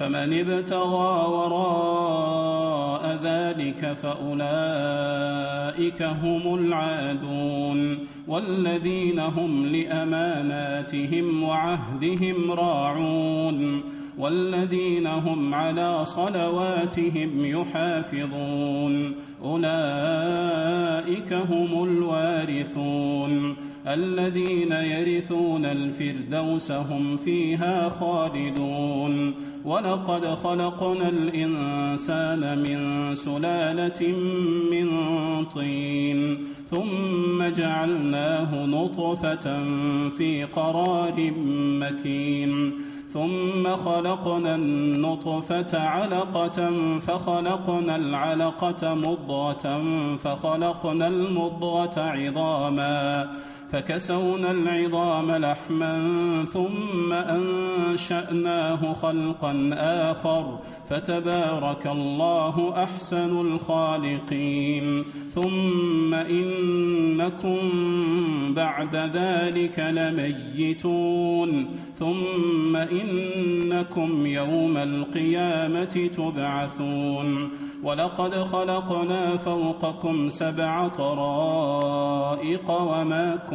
فمن ابتغى وراء ذلك فأولئك هم العادون والذين هم لأماناتهم وعهدهم راعون والذين هم على صلواتهم يحافظون. أولئك هم الوارثون. الذين يرثون الفردوس هم فيها خالدون. ولقد خلقنا الإنسان من سلالة من طين. ثم جعلناه نطفة في قرار مكين. ثم خلقنا النطفة علقة فخلقنا العلقة مضغة فخلقنا المضغة عظاما فكسونا العظام لحما ثم أنشأناه خلقا آخر فتبارك الله أحسن الخالقين. ثم إنكم بعد ذلك لميتون. ثم إنكم يوم القيامة تبعثون. ولقد خلقنا فوقكم سبع طرائق وما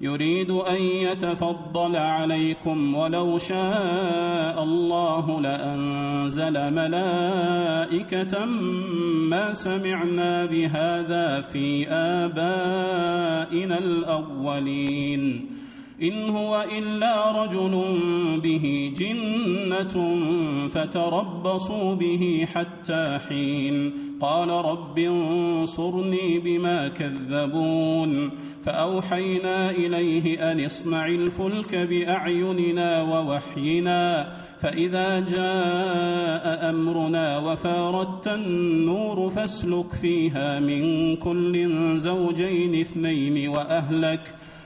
يريد أن يتفضل عليكم ولو شاء الله لأنزل ملائكة ما سمعنا بهذا في آبائنا الأولين. إن هو إلا رجل به جنة فتربصوا به حتى حين. قال رب انصرني بما كذبون. فأوحينا إليه أن اصنع الفلك بأعيننا ووحينا. فإذا جاء أمرنا وفاردت النور فاسلك فيها من كل زوجين اثنين وأهلك.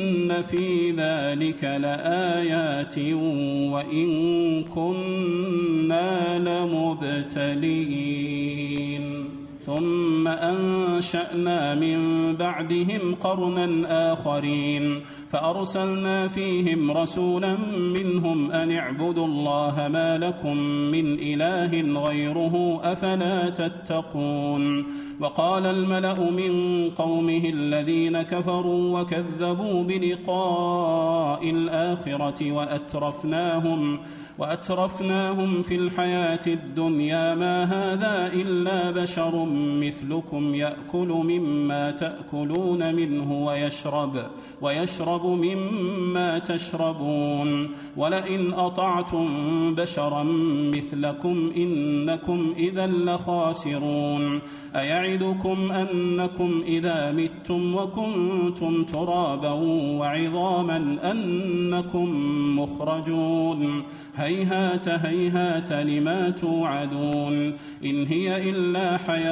ان في ذلك لايات وان كنا لمبتلين ثم أنشأنا من بعدهم قرنا آخرين فأرسلنا فيهم رسولا منهم أن اعبدوا الله ما لكم من إله غيره أفلا تتقون وقال الملأ من قومه الذين كفروا وكذبوا بلقاء الآخرة وأترفناهم وأترفناهم في الحياة الدنيا ما هذا إلا بشر مثلكم يأكل مما تأكلون منه ويشرب ويشرب مما تشربون. ولئن أطعتم بشرا مثلكم إنكم إذا لخاسرون. أيعدكم أنكم إذا متم وكنتم ترابا وعظاما أنكم مخرجون. هيهات هيهات لما توعدون. إن هي إلا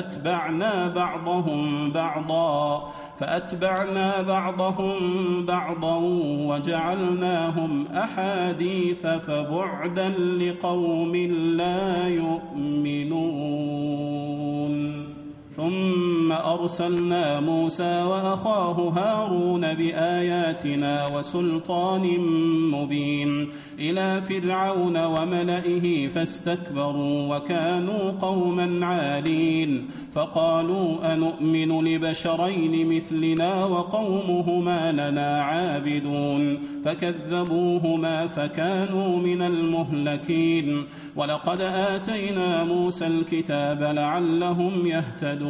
فأتبعنا بعضهم بعضا فأتبعنا بعضهم بعضا وجعلناهم أحاديث فبعدا لقوم لا يؤمنون. ثم أرسلنا موسى وأخاه هارون بآياتنا وسلطان مبين إلى فرعون وملئه فاستكبروا وكانوا قوما عالين فقالوا انومن لبشرين مثلنا وقومهما لنا عابدون فكذبوهما فكانوا من المهلكين ولقد آتينا موسى الكتاب لعلهم يهتدون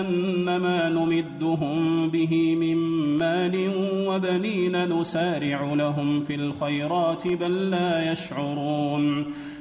أن ما نمدهم به من مال وبنين نسارع لهم في الخيرات بل لا يشعرون.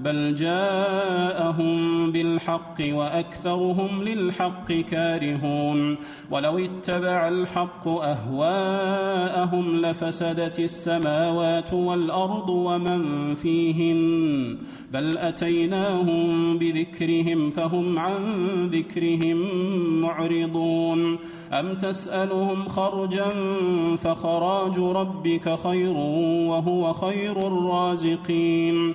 بل جاءهم بالحق وأكثرهم للحق كارهون. ولو اتبع الحق أهواءهم لفسدت السماوات والأرض ومن فيهن. بل أتيناهم بذكرهم فهم عن ذكرهم معرضون. أم تسألهم خرجا فخراج ربك خير وهو خير الرازقين.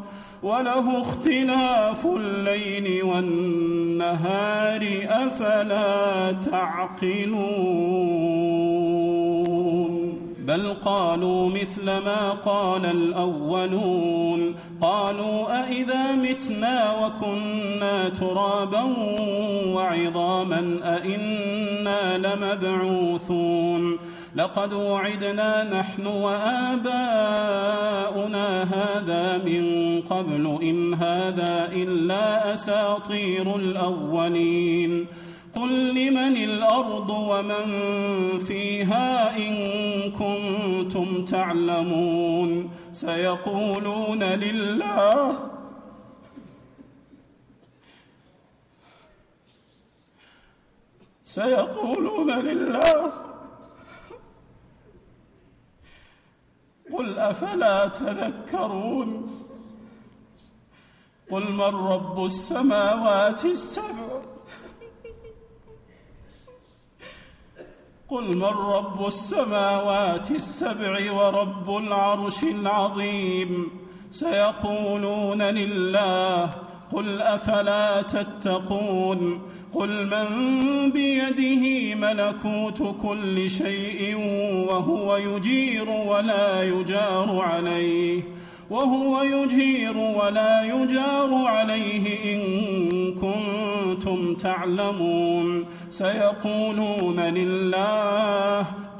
وله اختلاف الليل والنهار أفلا تعقلون؟ بل قالوا مثل ما قال الأولون. قالوا أإذا متنا وكنا ترابا وعظاما أإنا لمبعوثون؟ لقد وعدنا نحن وآباؤنا هذا من قبل إن هذا إلا أساطير الأولين. قل لمن الأرض ومن فيها إن كنتم تعلمون. سيقولون لله. سيقولون لله. قل أفلا تذكرون؟ قل من رب السماوات السبع؟ قل من رب السماوات السبع ورب العرش العظيم؟ سيقولون لله قل أفلا تتقون قل من بيده ملكوت كل شيء وهو يجير ولا يجار عليه وهو يجير ولا يجار عليه إن كنتم تعلمون سيقولون لله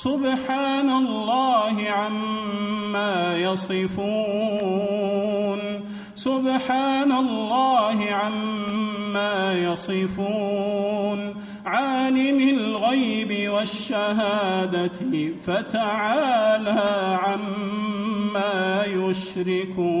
سبحان الله عما يصفون. سبحان الله عما يصفون. عالم الغيب والشهادة فتعالى عما يشركون.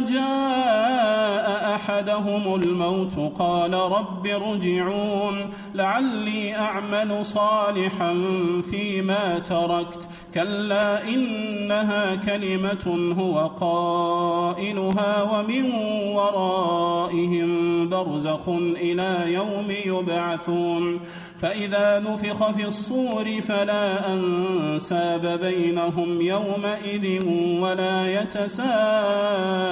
جاء أحدهم الموت قال رب ارجعون لعلي أعمل صالحا فيما تركت. كلا إنها كلمة هو قائلها ومن ورائهم برزخ إلى يوم يبعثون. فإذا نفخ في الصور فلا أنساب بينهم يومئذ ولا يتساءلون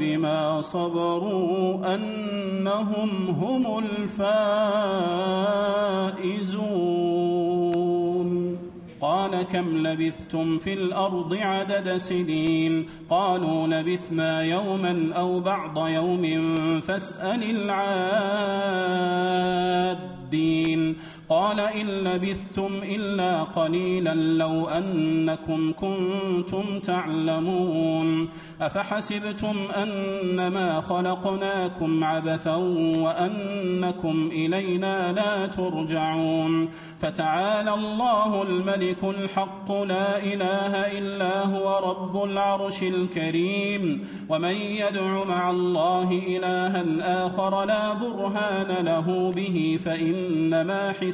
بما صبروا أنهم هم الفائزون. قال كم لبثتم في الأرض عدد سنين؟ قالوا لبثنا يوما أو بعض يوم فاسأل العادين. قال إن لبثتم إلا قليلا لو أنكم كنتم تعلمون أفحسبتم أنما خلقناكم عبثا وأنكم إلينا لا ترجعون فتعالى الله الملك الحق لا إله إلا هو رب العرش الكريم ومن يدع مع الله إلها آخر لا برهان له به فإنما حسابه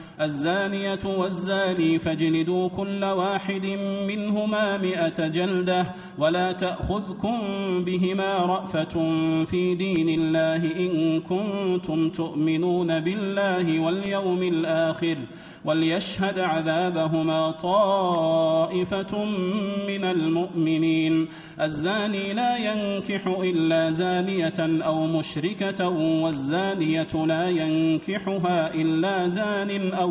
الزانية والزاني فاجلدوا كل واحد منهما مئة جلدة ولا تأخذكم بهما رأفة في دين الله إن كنتم تؤمنون بالله واليوم الآخر وليشهد عذابهما طائفة من المؤمنين. الزاني لا ينكح إلا زانية أو مشركة والزانية لا ينكحها إلا زان أو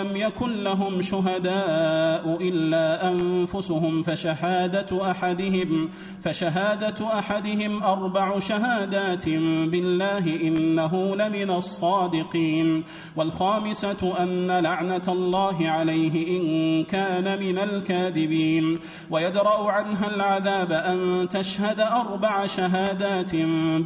ولم يكن لهم شهداء إلا أنفسهم فشهادة أحدهم فشهادة أحدهم أربع شهادات بالله إنه لمن الصادقين. والخامسة أن لعنة الله عليه إن كان من الكاذبين. ويدرأ عنها العذاب أن تشهد أربع شهادات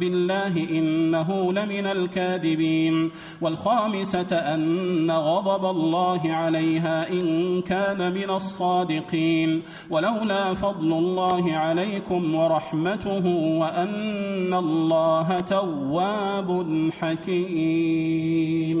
بالله إنه لمن الكاذبين. والخامسة أن غضب الله عليها إن كان من الصادقين. ولولا فضل الله عليكم ورحمته وأن الله تواب حكيم.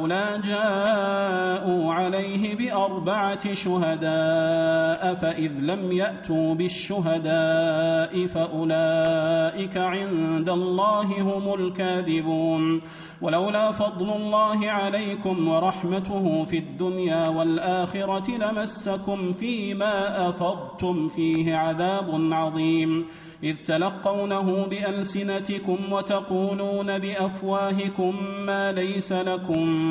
لولا جاءوا عليه بأربعة شهداء فإذ لم يأتوا بالشهداء فأولئك عند الله هم الكاذبون. ولولا فضل الله عليكم ورحمته في الدنيا والآخرة لمسكم فيما أفضتم فيه عذاب عظيم. إذ تلقونه بألسنتكم وتقولون بأفواهكم ما ليس لكم